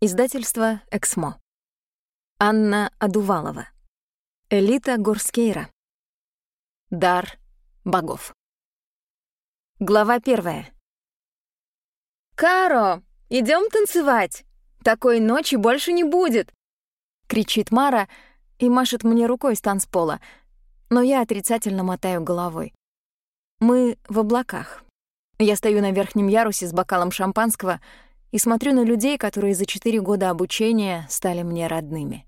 Издательство «Эксмо». Анна Адувалова. Элита Горскейра. Дар богов. Глава первая. «Каро, идем танцевать! Такой ночи больше не будет!» — кричит Мара и машет мне рукой с танцпола, но я отрицательно мотаю головой. Мы в облаках. Я стою на верхнем ярусе с бокалом шампанского — и смотрю на людей, которые за четыре года обучения стали мне родными.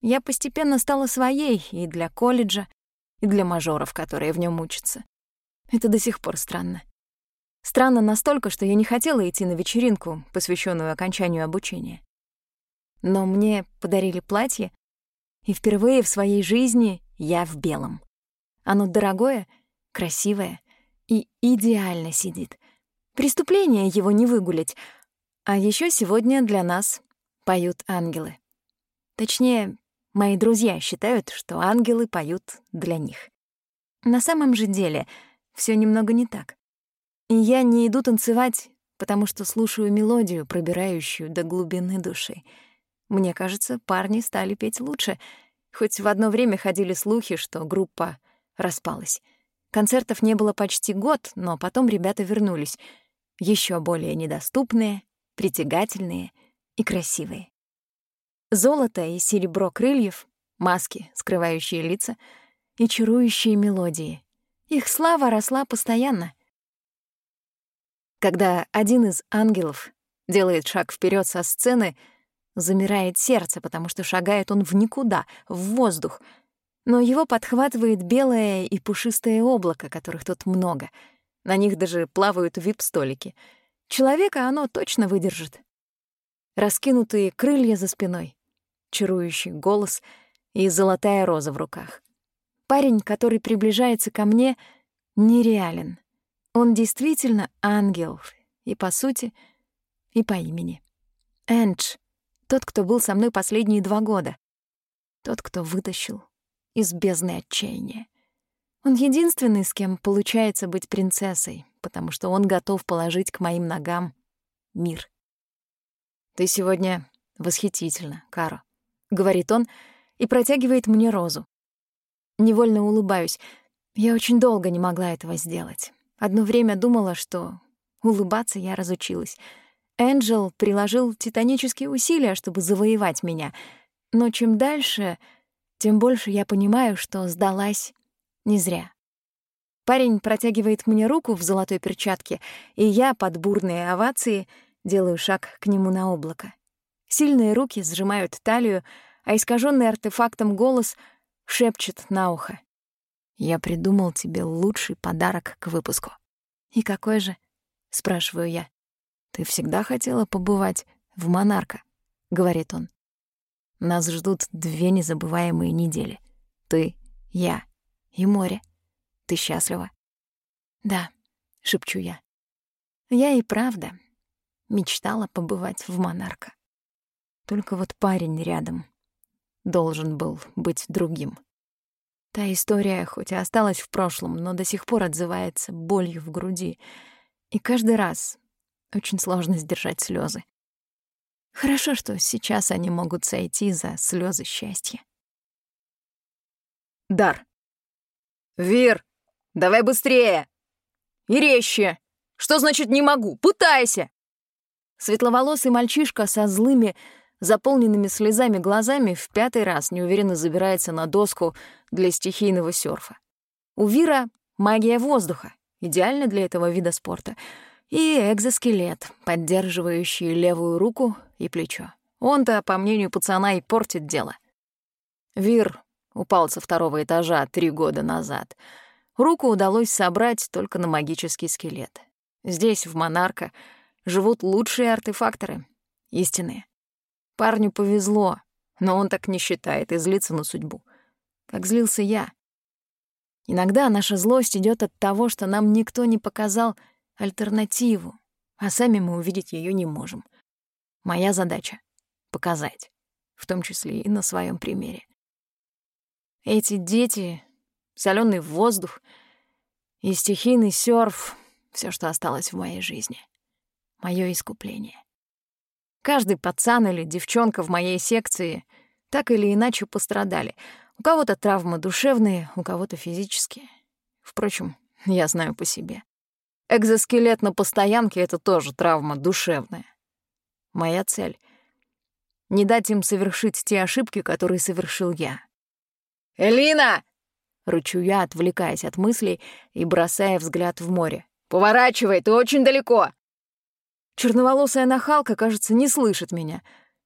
Я постепенно стала своей и для колледжа, и для мажоров, которые в нем учатся. Это до сих пор странно. Странно настолько, что я не хотела идти на вечеринку, посвященную окончанию обучения. Но мне подарили платье, и впервые в своей жизни я в белом. Оно дорогое, красивое и идеально сидит. Преступление его не выгулять, а еще сегодня для нас поют ангелы. Точнее, мои друзья считают, что ангелы поют для них. На самом же деле все немного не так. И я не иду танцевать, потому что слушаю мелодию, пробирающую до глубины души. Мне кажется, парни стали петь лучше, хоть в одно время ходили слухи, что группа распалась. Концертов не было почти год, но потом ребята вернулись, еще более недоступные, притягательные и красивые. Золото и серебро крыльев, маски, скрывающие лица, и чарующие мелодии. Их слава росла постоянно. Когда один из ангелов делает шаг вперед со сцены, замирает сердце, потому что шагает он в никуда, в воздух, но его подхватывает белое и пушистое облако, которых тут много. На них даже плавают вип-столики — Человека оно точно выдержит. Раскинутые крылья за спиной, чарующий голос и золотая роза в руках. Парень, который приближается ко мне, нереален. Он действительно ангел, и по сути, и по имени. Эндж, тот, кто был со мной последние два года. Тот, кто вытащил из бездны отчаяния. Он единственный, с кем получается быть принцессой, потому что он готов положить к моим ногам мир. «Ты сегодня восхитительна, Каро», — говорит он и протягивает мне розу. Невольно улыбаюсь. Я очень долго не могла этого сделать. Одно время думала, что улыбаться я разучилась. Энджел приложил титанические усилия, чтобы завоевать меня, но чем дальше, тем больше я понимаю, что сдалась не зря. Парень протягивает мне руку в золотой перчатке, и я под бурные овации делаю шаг к нему на облако. Сильные руки сжимают талию, а искаженный артефактом голос шепчет на ухо. «Я придумал тебе лучший подарок к выпуску». «И какой же?» — спрашиваю я. «Ты всегда хотела побывать в «Монарка», — говорит он. «Нас ждут две незабываемые недели. Ты, я и море. Ты счастлива?» «Да», — шепчу я. Я и правда мечтала побывать в «Монарка». Только вот парень рядом должен был быть другим. Та история хоть и осталась в прошлом, но до сих пор отзывается болью в груди. И каждый раз очень сложно сдержать слезы. Хорошо, что сейчас они могут сойти за слезы счастья. Дар. «Вир, давай быстрее! И резче! Что значит «не могу»? Пытайся!» Светловолосый мальчишка со злыми, заполненными слезами глазами в пятый раз неуверенно забирается на доску для стихийного серфа. У Вира магия воздуха, идеально для этого вида спорта, и экзоскелет, поддерживающий левую руку и плечо. Он-то, по мнению пацана, и портит дело. Вир Упал со второго этажа три года назад. Руку удалось собрать только на магический скелет. Здесь, в Монарка, живут лучшие артефакторы. Истинные. Парню повезло, но он так не считает и злится на судьбу. Как злился я. Иногда наша злость идет от того, что нам никто не показал альтернативу, а сами мы увидеть ее не можем. Моя задача — показать, в том числе и на своем примере. Эти дети, соленый воздух и стихийный серф — все, что осталось в моей жизни. Мое искупление. Каждый пацан или девчонка в моей секции так или иначе пострадали. У кого-то травмы душевные, у кого-то физические. Впрочем, я знаю по себе. Экзоскелет на постоянке — это тоже травма душевная. Моя цель — не дать им совершить те ошибки, которые совершил я. «Элина!» — рычу я, отвлекаясь от мыслей и бросая взгляд в море. «Поворачивай, ты очень далеко!» Черноволосая нахалка, кажется, не слышит меня,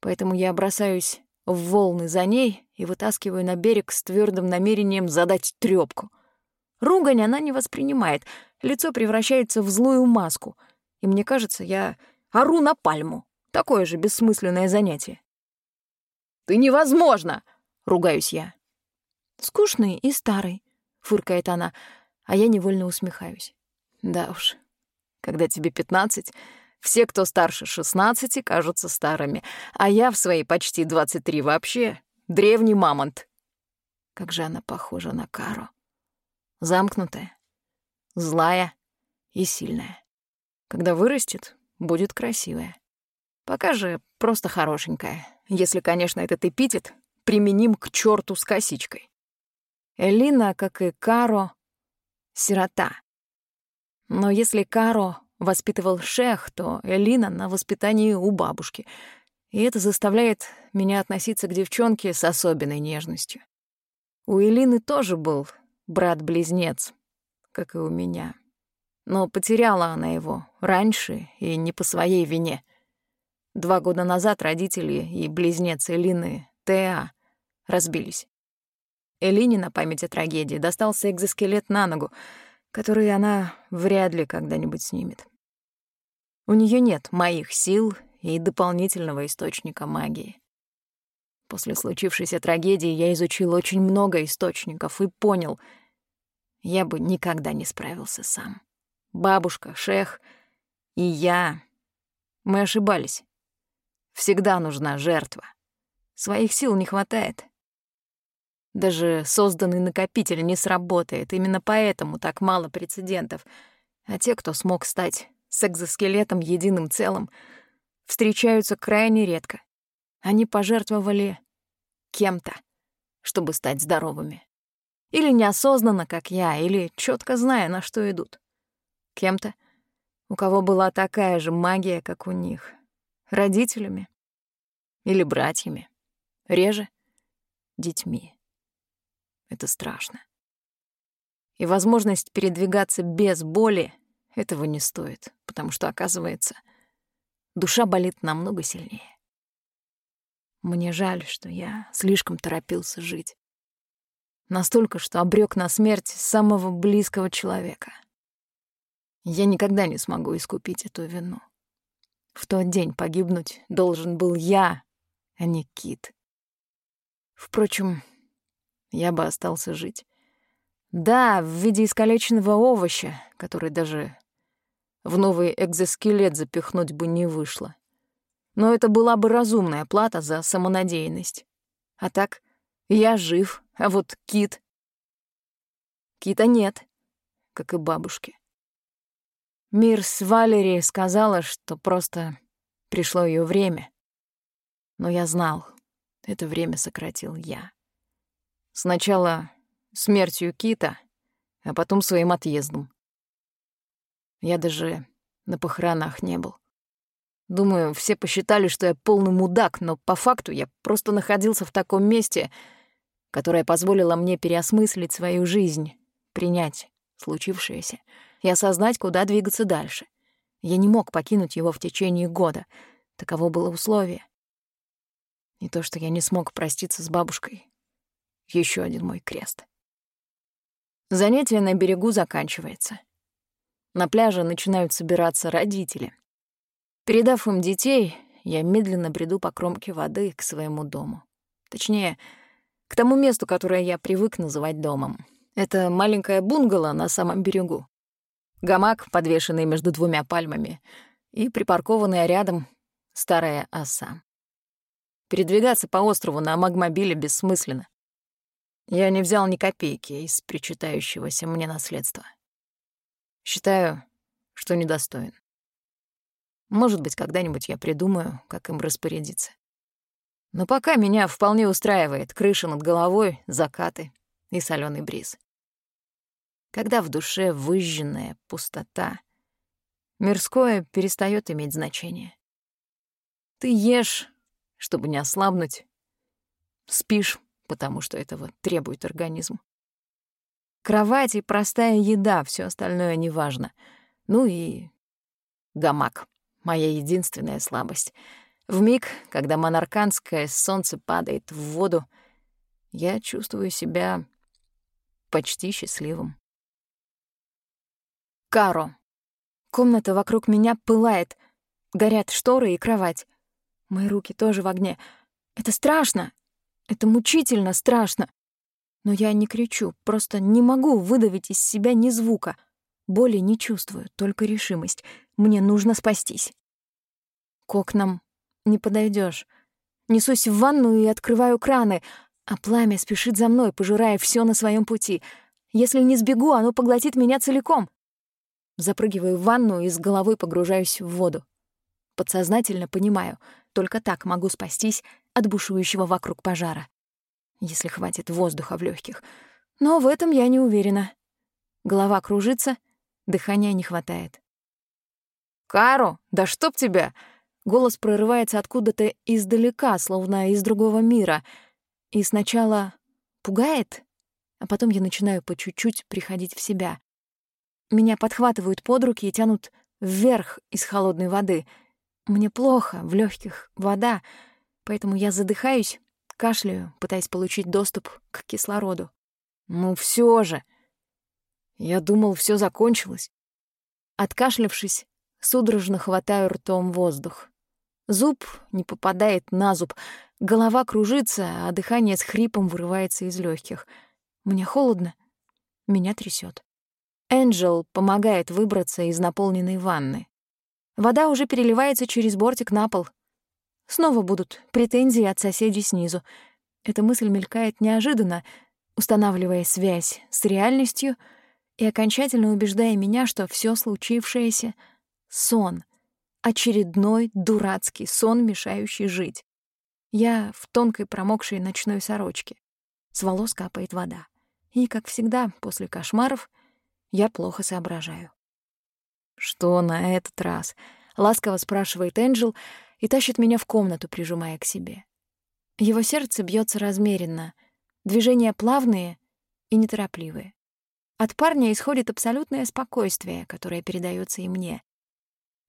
поэтому я бросаюсь в волны за ней и вытаскиваю на берег с твердым намерением задать трёпку. Ругань она не воспринимает, лицо превращается в злую маску, и мне кажется, я ору на пальму. Такое же бессмысленное занятие. «Ты невозможно!» — ругаюсь я. «Скучный и старый», — фыркает она, а я невольно усмехаюсь. Да уж, когда тебе пятнадцать, все, кто старше шестнадцати, кажутся старыми, а я в свои почти двадцать три вообще древний мамонт. Как же она похожа на Кару. Замкнутая, злая и сильная. Когда вырастет, будет красивая. Пока же просто хорошенькая, если, конечно, этот эпитет применим к черту с косичкой. Элина, как и Каро, сирота. Но если Каро воспитывал шех, то Элина на воспитании у бабушки. И это заставляет меня относиться к девчонке с особенной нежностью. У Элины тоже был брат-близнец, как и у меня. Но потеряла она его раньше и не по своей вине. Два года назад родители и близнец Элины, Теа, разбились. Элине на память о трагедии достался экзоскелет на ногу — которые она вряд ли когда-нибудь снимет. У нее нет моих сил и дополнительного источника магии. После случившейся трагедии я изучил очень много источников и понял, я бы никогда не справился сам. Бабушка, шех и я. Мы ошибались. Всегда нужна жертва. Своих сил не хватает. Даже созданный накопитель не сработает, именно поэтому так мало прецедентов. А те, кто смог стать с экзоскелетом единым целым, встречаются крайне редко. Они пожертвовали кем-то, чтобы стать здоровыми. Или неосознанно, как я, или четко зная, на что идут. Кем-то, у кого была такая же магия, как у них. Родителями или братьями. Реже — детьми. Это страшно. И возможность передвигаться без боли этого не стоит, потому что, оказывается, душа болит намного сильнее. Мне жаль, что я слишком торопился жить. Настолько, что обрек на смерть самого близкого человека. Я никогда не смогу искупить эту вину. В тот день погибнуть должен был я, а не Кит. Впрочем, я бы остался жить. Да, в виде искалеченного овоща, который даже в новый экзоскелет запихнуть бы не вышло. Но это была бы разумная плата за самонадеянность. А так, я жив, а вот кит... Кита нет, как и бабушки. Мирс Валерии сказала, что просто пришло ее время. Но я знал, это время сократил я. Сначала смертью Кита, а потом своим отъездом. Я даже на похоронах не был. Думаю, все посчитали, что я полный мудак, но по факту я просто находился в таком месте, которое позволило мне переосмыслить свою жизнь, принять случившееся и осознать, куда двигаться дальше. Я не мог покинуть его в течение года. Таково было условие. И то, что я не смог проститься с бабушкой, еще один мой крест. Занятие на берегу заканчивается. На пляже начинают собираться родители. Передав им детей, я медленно бреду по кромке воды к своему дому. Точнее, к тому месту, которое я привык называть домом. Это маленькая бунгало на самом берегу. Гамак, подвешенный между двумя пальмами, и припаркованная рядом старая оса. Передвигаться по острову на магмобиле бессмысленно. Я не взял ни копейки из причитающегося мне наследства. Считаю, что недостоин. Может быть, когда-нибудь я придумаю, как им распорядиться. Но пока меня вполне устраивает крыша над головой, закаты и соленый бриз. Когда в душе выжженная пустота, мирское перестает иметь значение. Ты ешь, чтобы не ослабнуть, спишь, потому что этого требует организм. Кровать и простая еда, все остальное неважно. Ну и гамак — моя единственная слабость — в миг, когда монарканское солнце падает в воду, я чувствую себя почти счастливым. Каро. Комната вокруг меня пылает. Горят шторы и кровать. Мои руки тоже в огне. Это страшно. Это мучительно страшно. Но я не кричу, просто не могу выдавить из себя ни звука. Боли не чувствую, только решимость. Мне нужно спастись. К окнам не подойдешь. Несусь в ванну и открываю краны, а пламя спешит за мной, пожирая все на своем пути. Если не сбегу, оно поглотит меня целиком. Запрыгиваю в ванну и с головой погружаюсь в воду. Подсознательно понимаю, только так могу спастись от бушующего вокруг пожара. Если хватит воздуха в легких. Но в этом я не уверена. Голова кружится, дыхания не хватает. «Кару, да чтоб тебя!» Голос прорывается откуда-то издалека, словно из другого мира. И сначала пугает, а потом я начинаю по чуть-чуть приходить в себя. Меня подхватывают под руки и тянут вверх из холодной воды. Мне плохо, в легких вода, поэтому я задыхаюсь, кашляю, пытаясь получить доступ к кислороду. Ну все же. Я думал, все закончилось. Откашлявшись, судорожно хватаю ртом воздух. Зуб не попадает на зуб, голова кружится, а дыхание с хрипом вырывается из легких. Мне холодно, меня трясет. Энджел помогает выбраться из наполненной ванны. Вода уже переливается через бортик на пол. Снова будут претензии от соседей снизу. Эта мысль мелькает неожиданно, устанавливая связь с реальностью и окончательно убеждая меня, что все случившееся — сон — Очередной дурацкий сон, мешающий жить. Я в тонкой промокшей ночной сорочке. С волос капает вода. И, как всегда, после кошмаров я плохо соображаю. «Что на этот раз?» — ласково спрашивает Энджел и тащит меня в комнату, прижимая к себе. Его сердце бьется размеренно, движения плавные и неторопливые. От парня исходит абсолютное спокойствие, которое передается и мне.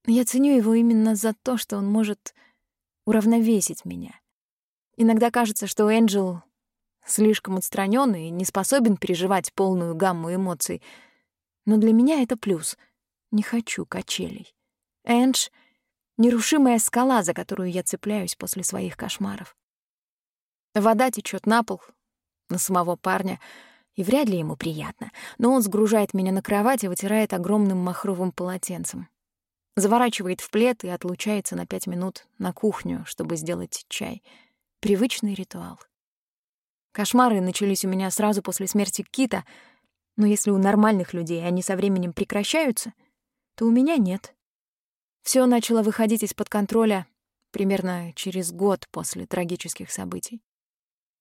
Я ценю его именно за то, что он может уравновесить меня. Иногда кажется, что Энджел слишком отстранён и не способен переживать полную гамму эмоций. Но для меня это плюс. Не хочу качелей. Эндж — нерушимая скала, за которую я цепляюсь после своих кошмаров. Вода течет на пол, на самого парня, и вряд ли ему приятно, но он сгружает меня на кровать и вытирает огромным махровым полотенцем заворачивает в плед и отлучается на пять минут на кухню, чтобы сделать чай. Привычный ритуал. Кошмары начались у меня сразу после смерти Кита, но если у нормальных людей они со временем прекращаются, то у меня нет. Все начало выходить из-под контроля примерно через год после трагических событий.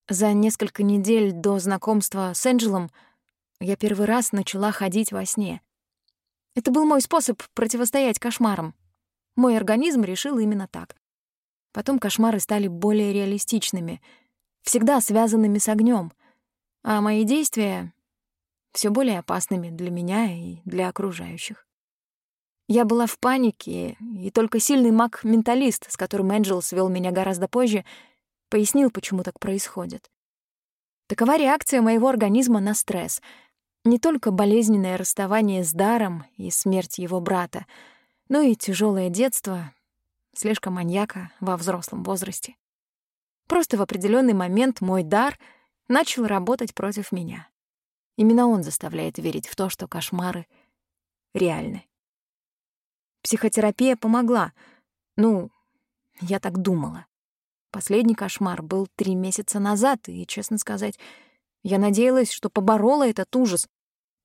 За несколько недель до знакомства с Энджелом я первый раз начала ходить во сне — это был мой способ противостоять кошмарам. Мой организм решил именно так. Потом кошмары стали более реалистичными, всегда связанными с огнем, а мои действия — все более опасными для меня и для окружающих. Я была в панике, и только сильный маг-менталист, с которым Энджел свел меня гораздо позже, пояснил, почему так происходит. Такова реакция моего организма на стресс — не только болезненное расставание с даром и смерть его брата, но и тяжелое детство, слишком маньяка во взрослом возрасте. Просто в определенный момент мой дар начал работать против меня. Именно он заставляет верить в то, что кошмары реальны. Психотерапия помогла. Ну, я так думала. Последний кошмар был три месяца назад, и, честно сказать, я надеялась, что поборола этот ужас.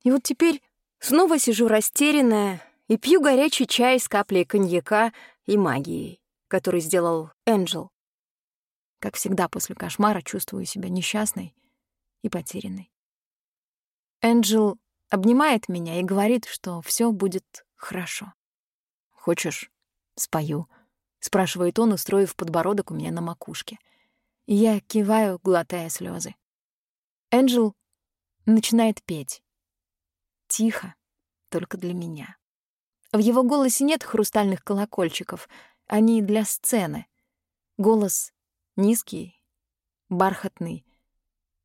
И вот теперь снова сижу растерянная и пью горячий чай с каплей коньяка и магией, который сделал Энджел. Как всегда после кошмара чувствую себя несчастной и потерянной. Энджел обнимает меня и говорит, что все будет хорошо. «Хочешь, спою?» — спрашивает он, устроив подбородок у меня на макушке. Я киваю, глотая слезы. Энджел начинает петь. Тихо, только для меня. В его голосе нет хрустальных колокольчиков, они для сцены. Голос низкий, бархатный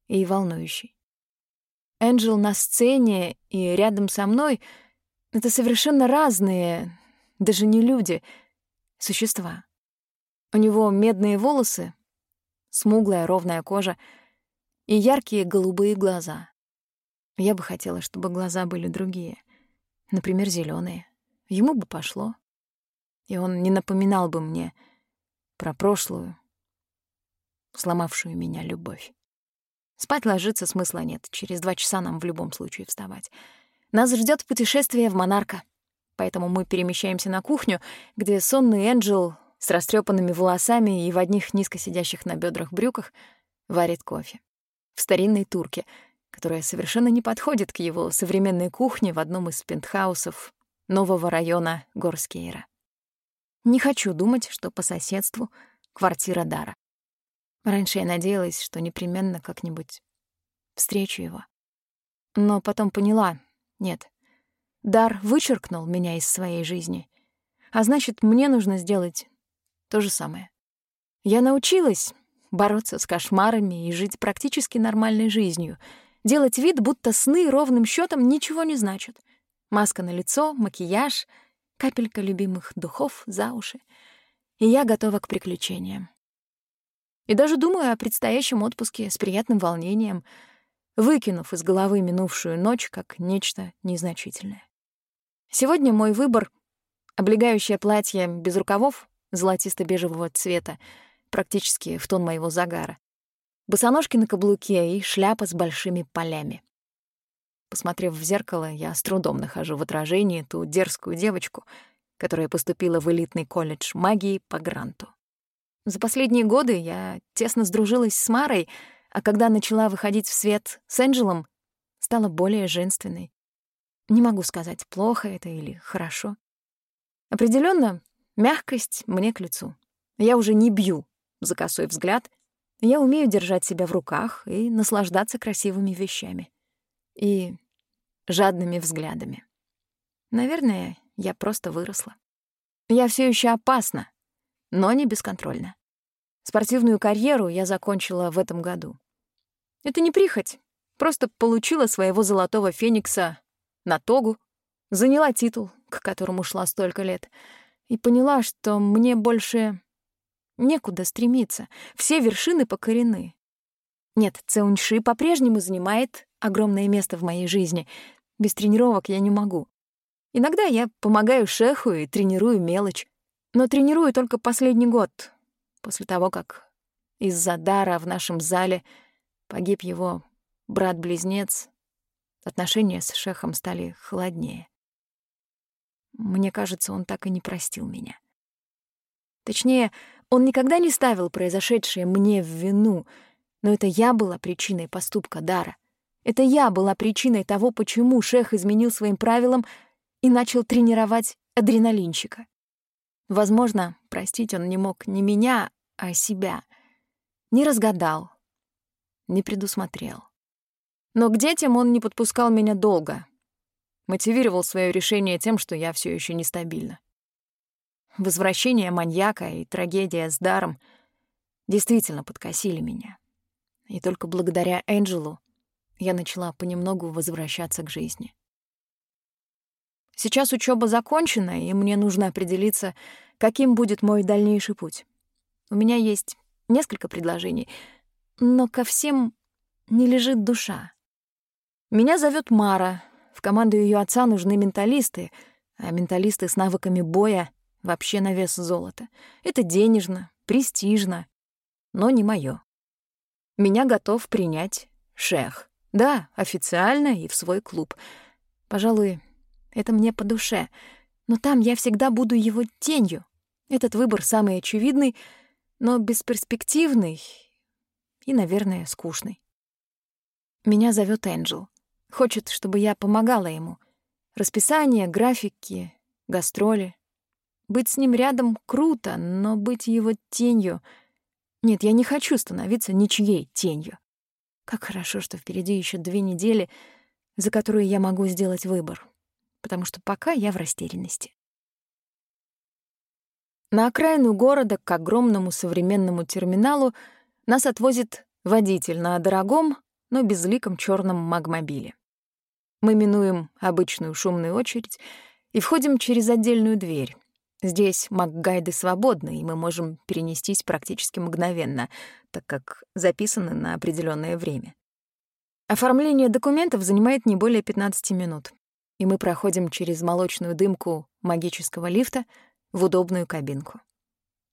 и волнующий. Энджел на сцене и рядом со мной — это совершенно разные, даже не люди, существа. У него медные волосы, смуглая ровная кожа и яркие голубые глаза. Я бы хотела, чтобы глаза были другие, например, зеленые. Ему бы пошло. И он не напоминал бы мне про прошлую, сломавшую меня любовь. Спать ложиться смысла нет. Через два часа нам в любом случае вставать. Нас ждет путешествие в Монарка. Поэтому мы перемещаемся на кухню, где сонный Энджел с растрепанными волосами и в одних низко сидящих на бедрах брюках варит кофе. В старинной турке, которая совершенно не подходит к его современной кухне в одном из пентхаусов нового района Горскейра. Не хочу думать, что по соседству квартира Дара. Раньше я надеялась, что непременно как-нибудь встречу его. Но потом поняла — нет. Дар вычеркнул меня из своей жизни. А значит, мне нужно сделать то же самое. Я научилась бороться с кошмарами и жить практически нормальной жизнью, делать вид, будто сны ровным счетом ничего не значат. Маска на лицо, макияж, капелька любимых духов за уши. И я готова к приключениям. И даже думаю о предстоящем отпуске с приятным волнением, выкинув из головы минувшую ночь как нечто незначительное. Сегодня мой выбор — облегающее платье без рукавов золотисто-бежевого цвета, практически в тон моего загара, босоножки на каблуке и шляпа с большими полями. Посмотрев в зеркало, я с трудом нахожу в отражении ту дерзкую девочку, которая поступила в элитный колледж магии по гранту. За последние годы я тесно сдружилась с Марой, а когда начала выходить в свет с Энджелом, стала более женственной. Не могу сказать, плохо это или хорошо. Определенно, мягкость мне к лицу. Я уже не бью за косой взгляд. Я умею держать себя в руках и наслаждаться красивыми вещами. И жадными взглядами. Наверное, я просто выросла. Я все еще опасна, но не бесконтрольно. Спортивную карьеру я закончила в этом году. Это не прихоть, просто получила своего золотого феникса на тогу, заняла титул, к которому шла столько лет, и поняла, что мне больше некуда стремиться, все вершины покорены. Нет, Цеуньши по-прежнему занимает огромное место в моей жизни. Без тренировок я не могу. Иногда я помогаю шеху и тренирую мелочь. Но тренирую только последний год, после того, как из-за дара в нашем зале погиб его брат-близнец. Отношения с шехом стали холоднее. Мне кажется, он так и не простил меня. Точнее, он никогда не ставил произошедшее мне в вину, но это я была причиной поступка Дара. Это я была причиной того, почему шех изменил своим правилам и начал тренировать адреналинчика. Возможно, простить он не мог не меня, а себя. Не разгадал, не предусмотрел. Но к детям он не подпускал меня долго. Мотивировал свое решение тем, что я все еще нестабильна. Возвращение маньяка и трагедия с даром действительно подкосили меня. И только благодаря Энджелу я начала понемногу возвращаться к жизни. Сейчас учеба закончена, и мне нужно определиться, каким будет мой дальнейший путь. У меня есть несколько предложений, но ко всем не лежит душа. Меня зовет Мара. В команду ее отца нужны менталисты, а менталисты с навыками боя вообще на вес золота. Это денежно, престижно, но не мое. Меня готов принять шех. Да, официально и в свой клуб. Пожалуй, это мне по душе. Но там я всегда буду его тенью. Этот выбор самый очевидный, но бесперспективный и, наверное, скучный. Меня зовет Энджел. Хочет, чтобы я помогала ему. Расписание, графики, гастроли. Быть с ним рядом круто, но быть его тенью... Нет, я не хочу становиться ничьей тенью. Как хорошо, что впереди еще две недели, за которые я могу сделать выбор. Потому что пока я в растерянности. На окраину города к огромному современному терминалу нас отвозит водитель на дорогом, но безликом черном магмобиле. Мы минуем обычную шумную очередь и входим через отдельную дверь. Здесь макгайды свободны, и мы можем перенестись практически мгновенно, так как записаны на определенное время. Оформление документов занимает не более 15 минут, и мы проходим через молочную дымку магического лифта в удобную кабинку.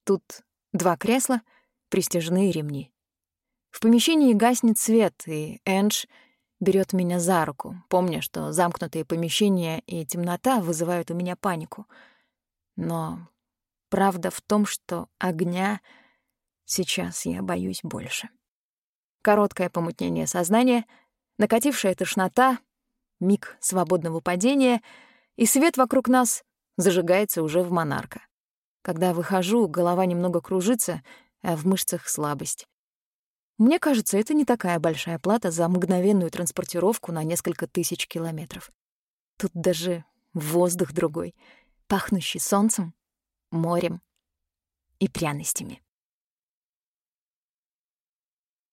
Тут два кресла, пристяжные ремни. В помещении гаснет свет, и Эндж берет меня за руку, помня, что замкнутые помещения и темнота вызывают у меня панику — но правда в том, что огня сейчас я боюсь больше. Короткое помутнение сознания, накатившая тошнота, миг свободного падения, и свет вокруг нас зажигается уже в монарка. Когда выхожу, голова немного кружится, а в мышцах слабость. Мне кажется, это не такая большая плата за мгновенную транспортировку на несколько тысяч километров. Тут даже воздух другой — пахнущий солнцем, морем и пряностями.